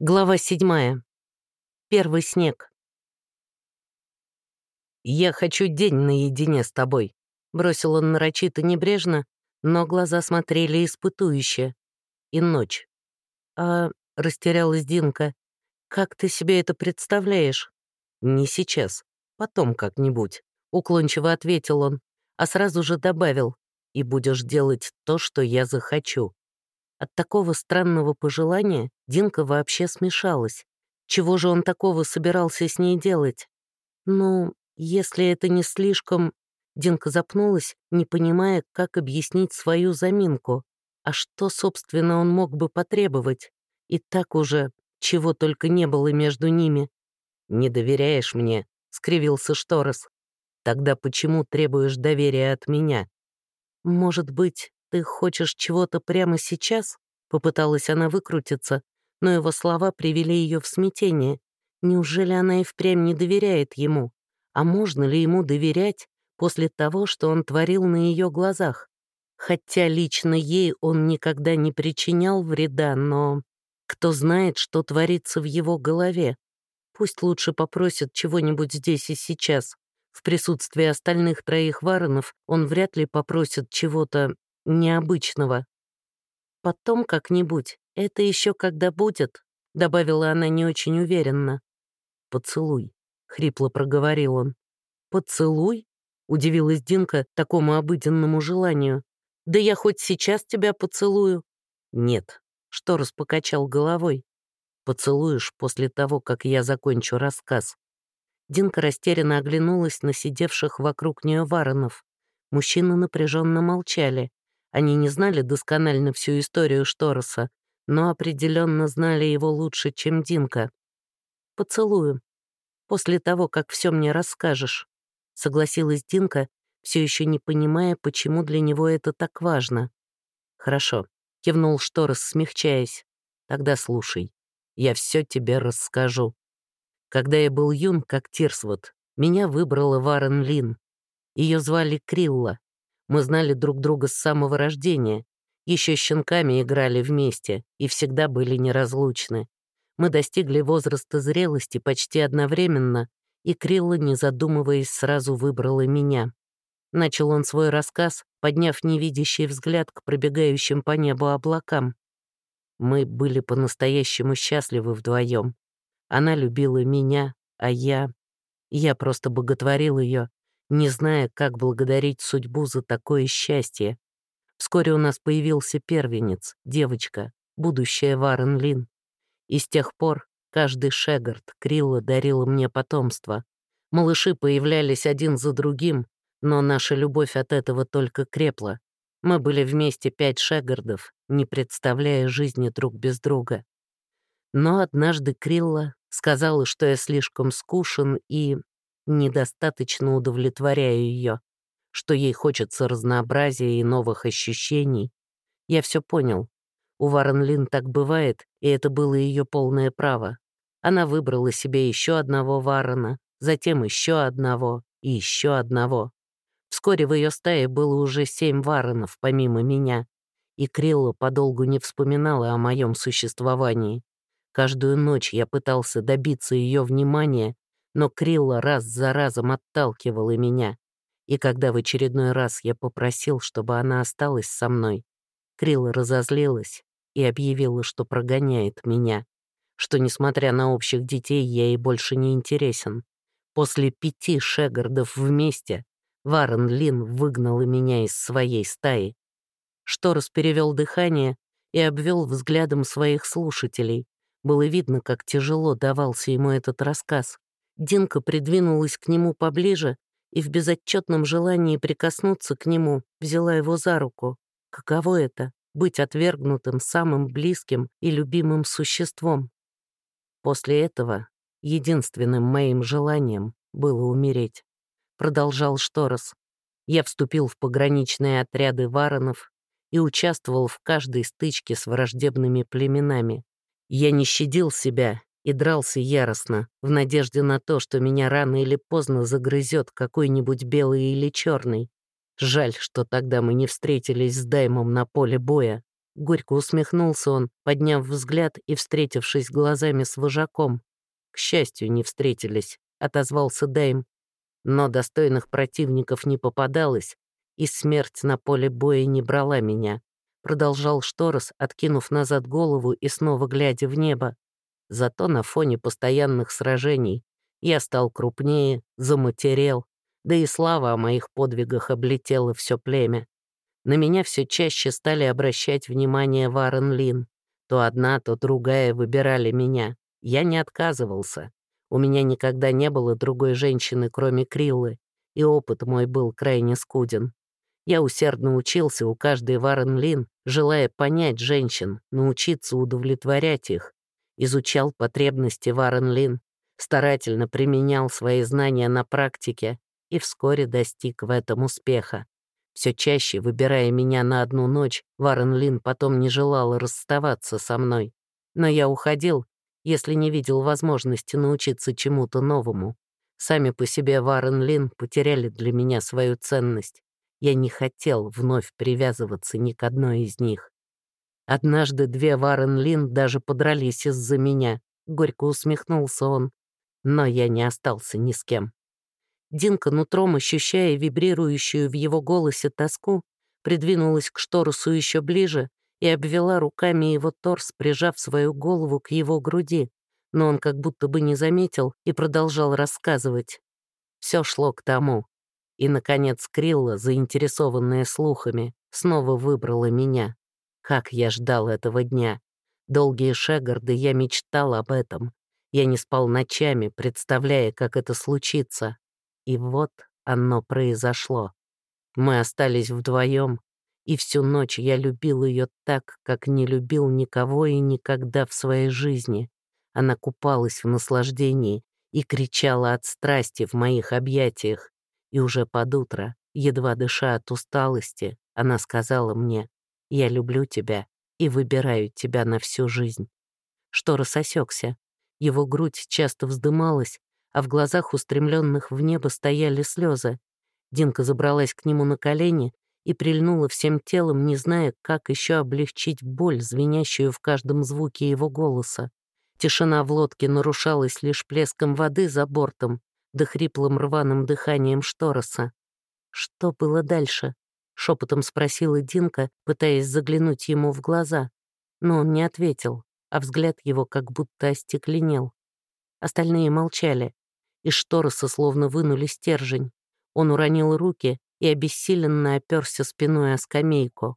Глава седьмая. Первый снег. «Я хочу день наедине с тобой», — бросил он нарочито небрежно, но глаза смотрели испытующе. «И ночь». «А...» — растерялась Динка. «Как ты себе это представляешь?» «Не сейчас. Потом как-нибудь», — уклончиво ответил он, а сразу же добавил. «И будешь делать то, что я захочу». От такого странного пожелания Динка вообще смешалась. Чего же он такого собирался с ней делать? Ну, если это не слишком... Динка запнулась, не понимая, как объяснить свою заминку. А что, собственно, он мог бы потребовать? И так уже чего только не было между ними. «Не доверяешь мне?» — скривился Шторос. «Тогда почему требуешь доверия от меня?» «Может быть, «Ты хочешь чего-то прямо сейчас?» Попыталась она выкрутиться, но его слова привели ее в смятение. Неужели она и впрямь не доверяет ему? А можно ли ему доверять после того, что он творил на ее глазах? Хотя лично ей он никогда не причинял вреда, но кто знает, что творится в его голове? Пусть лучше попросят чего-нибудь здесь и сейчас. В присутствии остальных троих варонов он вряд ли попросит чего-то необычного. Потом как-нибудь, это еще когда будет, добавила она не очень уверенно. Поцелуй, хрипло проговорил он. Поцелуй? Удивилась Динка такому обыденному желанию. Да я хоть сейчас тебя поцелую. Нет, что распокачал головой. Поцелуешь после того, как я закончу рассказ. Динка растерянно оглянулась на сидевших вокруг нее варонов. Мужчины напряженно молчали. Они не знали досконально всю историю Штороса, но определенно знали его лучше, чем Динка. «Поцелую. После того, как все мне расскажешь», — согласилась Динка, все еще не понимая, почему для него это так важно. «Хорошо», — кивнул Шторос, смягчаясь. «Тогда слушай. Я все тебе расскажу. Когда я был юн, как Тирсвуд, меня выбрала Варен Лин. Ее звали Крилла. Мы знали друг друга с самого рождения, еще щенками играли вместе и всегда были неразлучны. Мы достигли возраста зрелости почти одновременно, и Крилла, не задумываясь, сразу выбрала меня. Начал он свой рассказ, подняв невидящий взгляд к пробегающим по небу облакам. Мы были по-настоящему счастливы вдвоем. Она любила меня, а я... Я просто боготворил ее, не зная, как благодарить судьбу за такое счастье. Вскоре у нас появился первенец, девочка, будущая Варен Лин. И с тех пор каждый Шегард Крилла дарила мне потомство. Малыши появлялись один за другим, но наша любовь от этого только крепла. Мы были вместе пять Шегардов, не представляя жизни друг без друга. Но однажды Крилла сказала, что я слишком скушен и недостаточно удовлетворяю ее, что ей хочется разнообразия и новых ощущений. Я все понял. У Варен Лин так бывает, и это было ее полное право. Она выбрала себе еще одного Варена, затем еще одного и еще одного. Вскоре в ее стае было уже семь Варенов, помимо меня, и Крилла подолгу не вспоминала о моем существовании. Каждую ночь я пытался добиться ее внимания, но Крилла раз за разом отталкивала меня. И когда в очередной раз я попросил, чтобы она осталась со мной, Крилла разозлилась и объявила, что прогоняет меня, что, несмотря на общих детей, я ей больше не интересен. После пяти шегардов вместе Варен Лин выгнала меня из своей стаи. Шторос перевел дыхание и обвел взглядом своих слушателей. Было видно, как тяжело давался ему этот рассказ. Динка придвинулась к нему поближе и в безотчетном желании прикоснуться к нему взяла его за руку. Каково это — быть отвергнутым самым близким и любимым существом? После этого единственным моим желанием было умереть. Продолжал Шторос. Я вступил в пограничные отряды варонов и участвовал в каждой стычке с враждебными племенами. Я не щадил себя и дрался яростно, в надежде на то, что меня рано или поздно загрызет какой-нибудь белый или черный. Жаль, что тогда мы не встретились с Даймом на поле боя. Горько усмехнулся он, подняв взгляд и встретившись глазами с вожаком. «К счастью, не встретились», — отозвался Дэйм. «Но достойных противников не попадалось, и смерть на поле боя не брала меня», — продолжал Шторос, откинув назад голову и снова глядя в небо. «Зато на фоне постоянных сражений я стал крупнее, заматерел, да и слава о моих подвигах облетела все племя. На меня все чаще стали обращать внимание Варен Лин. То одна, то другая выбирали меня. Я не отказывался. У меня никогда не было другой женщины, кроме Криллы, и опыт мой был крайне скуден. Я усердно учился у каждой Варен Лин, желая понять женщин, научиться удовлетворять их. Изучал потребности Варен Лин, старательно применял свои знания на практике и вскоре достиг в этом успеха. Все чаще, выбирая меня на одну ночь, Варен Лин потом не желала расставаться со мной. Но я уходил, если не видел возможности научиться чему-то новому. Сами по себе Варен Лин потеряли для меня свою ценность. Я не хотел вновь привязываться ни к одной из них. Однажды две Варен Лин даже подрались из-за меня. Горько усмехнулся он. Но я не остался ни с кем. Динка, нутром ощущая вибрирующую в его голосе тоску, придвинулась к Шторусу еще ближе и обвела руками его торс, прижав свою голову к его груди, но он как будто бы не заметил и продолжал рассказывать. Все шло к тому. И, наконец, Крилла, заинтересованная слухами, снова выбрала меня. Как я ждал этого дня. Долгие шагарды я мечтал об этом. Я не спал ночами, представляя, как это случится. И вот оно произошло. Мы остались вдвоем, и всю ночь я любил ее так, как не любил никого и никогда в своей жизни. Она купалась в наслаждении и кричала от страсти в моих объятиях. И уже под утро, едва дыша от усталости, она сказала мне, «Я люблю тебя и выбираю тебя на всю жизнь». Что рассосекся. Его грудь часто вздымалась, а в глазах, устремленных в небо, стояли слезы. Динка забралась к нему на колени и прильнула всем телом, не зная, как еще облегчить боль, звенящую в каждом звуке его голоса. Тишина в лодке нарушалась лишь плеском воды за бортом, да хриплым рваным дыханием Штороса. «Что было дальше?» — шепотом спросила Динка, пытаясь заглянуть ему в глаза. Но он не ответил, а взгляд его как будто остекленел. Остальные молчали. Из штороса словно вынули стержень. Он уронил руки и обессиленно оперся спиной о скамейку.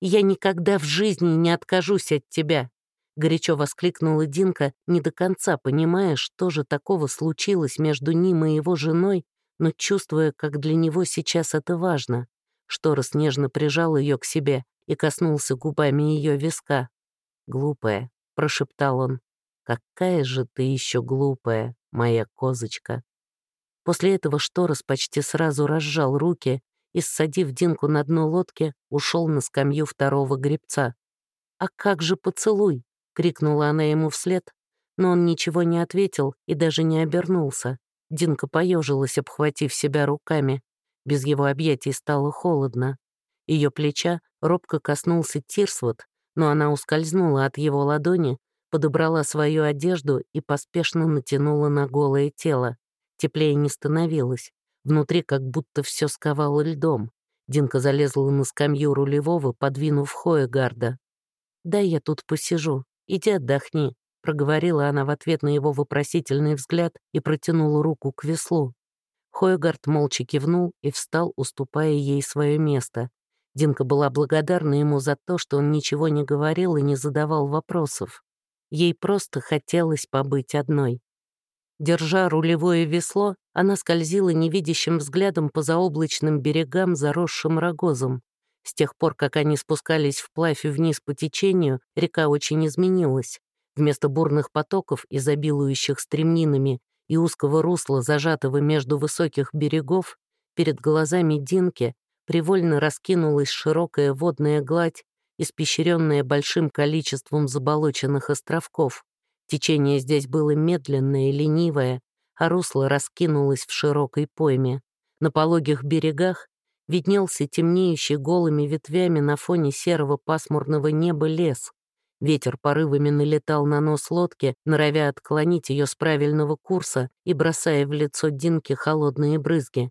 «Я никогда в жизни не откажусь от тебя!» Горячо воскликнула Динка, не до конца понимая, что же такого случилось между ним и его женой, но чувствуя, как для него сейчас это важно. Шторос нежно прижал ее к себе и коснулся губами ее виска. «Глупая», — прошептал он, — «какая же ты еще глупая!» моя козочка. После этого Шторос почти сразу разжал руки и, ссадив Динку на дно лодки, ушел на скамью второго гребца. «А как же поцелуй?» — крикнула она ему вслед, но он ничего не ответил и даже не обернулся. Динка поежилась, обхватив себя руками. Без его объятий стало холодно. Ее плеча робко коснулся Тирсвот, но она ускользнула от его ладони подобрала свою одежду и поспешно натянула на голое тело. Теплее не становилось. Внутри как будто все сковало льдом. Динка залезла на скамью рулевого, подвинув Хоегарда. «Дай я тут посижу. Иди отдохни», — проговорила она в ответ на его вопросительный взгляд и протянула руку к веслу. Хоегард молча кивнул и встал, уступая ей свое место. Динка была благодарна ему за то, что он ничего не говорил и не задавал вопросов. Ей просто хотелось побыть одной. Держа рулевое весло, она скользила невидящим взглядом по заоблачным берегам, заросшим рогозом. С тех пор, как они спускались вплавь и вниз по течению, река очень изменилась. Вместо бурных потоков, изобилующих стремнинами, и узкого русла, зажатого между высоких берегов, перед глазами Динки привольно раскинулась широкая водная гладь испещренная большим количеством заболоченных островков. Течение здесь было медленное и ленивое, а русло раскинулось в широкой пойме. На пологих берегах виднелся темнеющий голыми ветвями на фоне серого пасмурного неба лес. Ветер порывами налетал на нос лодки, норовя отклонить ее с правильного курса и бросая в лицо Динки холодные брызги.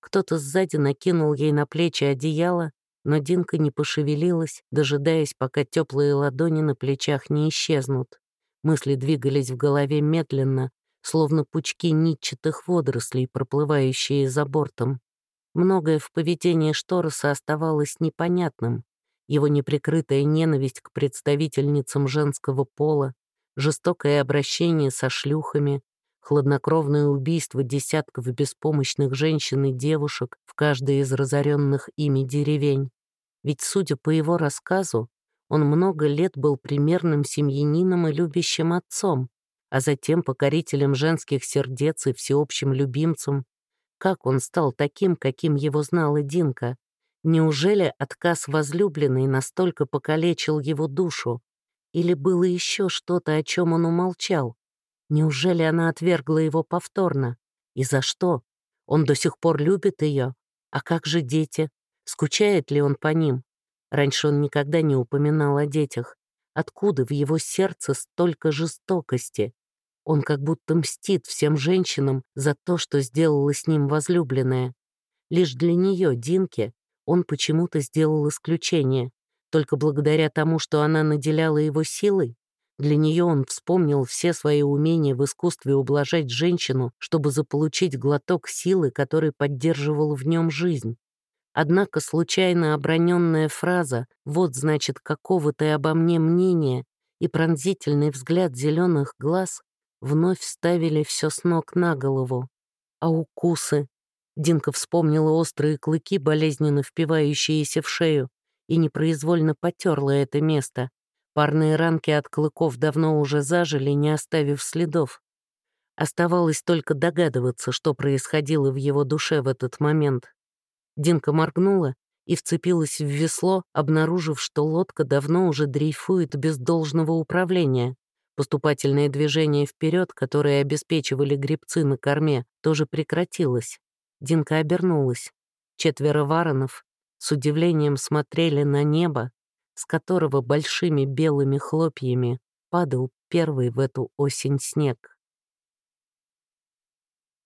Кто-то сзади накинул ей на плечи одеяло, но Динка не пошевелилась, дожидаясь, пока теплые ладони на плечах не исчезнут. Мысли двигались в голове медленно, словно пучки нитчатых водорослей, проплывающие за бортом. Многое в поведении Штороса оставалось непонятным. Его неприкрытая ненависть к представительницам женского пола, жестокое обращение со шлюхами, хладнокровное убийство десятков беспомощных женщин и девушек в каждой из разоренных ими деревень. Ведь, судя по его рассказу, он много лет был примерным семьянином и любящим отцом, а затем покорителем женских сердец и всеобщим любимцем, как он стал таким, каким его знала Динка? Неужели отказ возлюбленной настолько покалечил его душу? Или было еще что-то, о чем он умолчал? Неужели она отвергла его повторно? И за что? Он до сих пор любит ее? А как же дети? Скучает ли он по ним? Раньше он никогда не упоминал о детях. Откуда в его сердце столько жестокости? Он как будто мстит всем женщинам за то, что сделала с ним возлюбленная. Лишь для нее, Динке, он почему-то сделал исключение. Только благодаря тому, что она наделяла его силой, для нее он вспомнил все свои умения в искусстве ублажать женщину, чтобы заполучить глоток силы, который поддерживал в нем жизнь. Однако случайно оброненная фраза «вот, значит, какого ты обо мне мнения» и пронзительный взгляд зеленых глаз вновь ставили все с ног на голову. А укусы? Динка вспомнила острые клыки, болезненно впивающиеся в шею, и непроизвольно потерла это место. Парные ранки от клыков давно уже зажили, не оставив следов. Оставалось только догадываться, что происходило в его душе в этот момент. Динка моргнула и вцепилась в весло, обнаружив, что лодка давно уже дрейфует без должного управления. Поступательное движение вперед, которое обеспечивали грибцы на корме, тоже прекратилось. Динка обернулась. Четверо варонов с удивлением смотрели на небо, с которого большими белыми хлопьями падал первый в эту осень снег.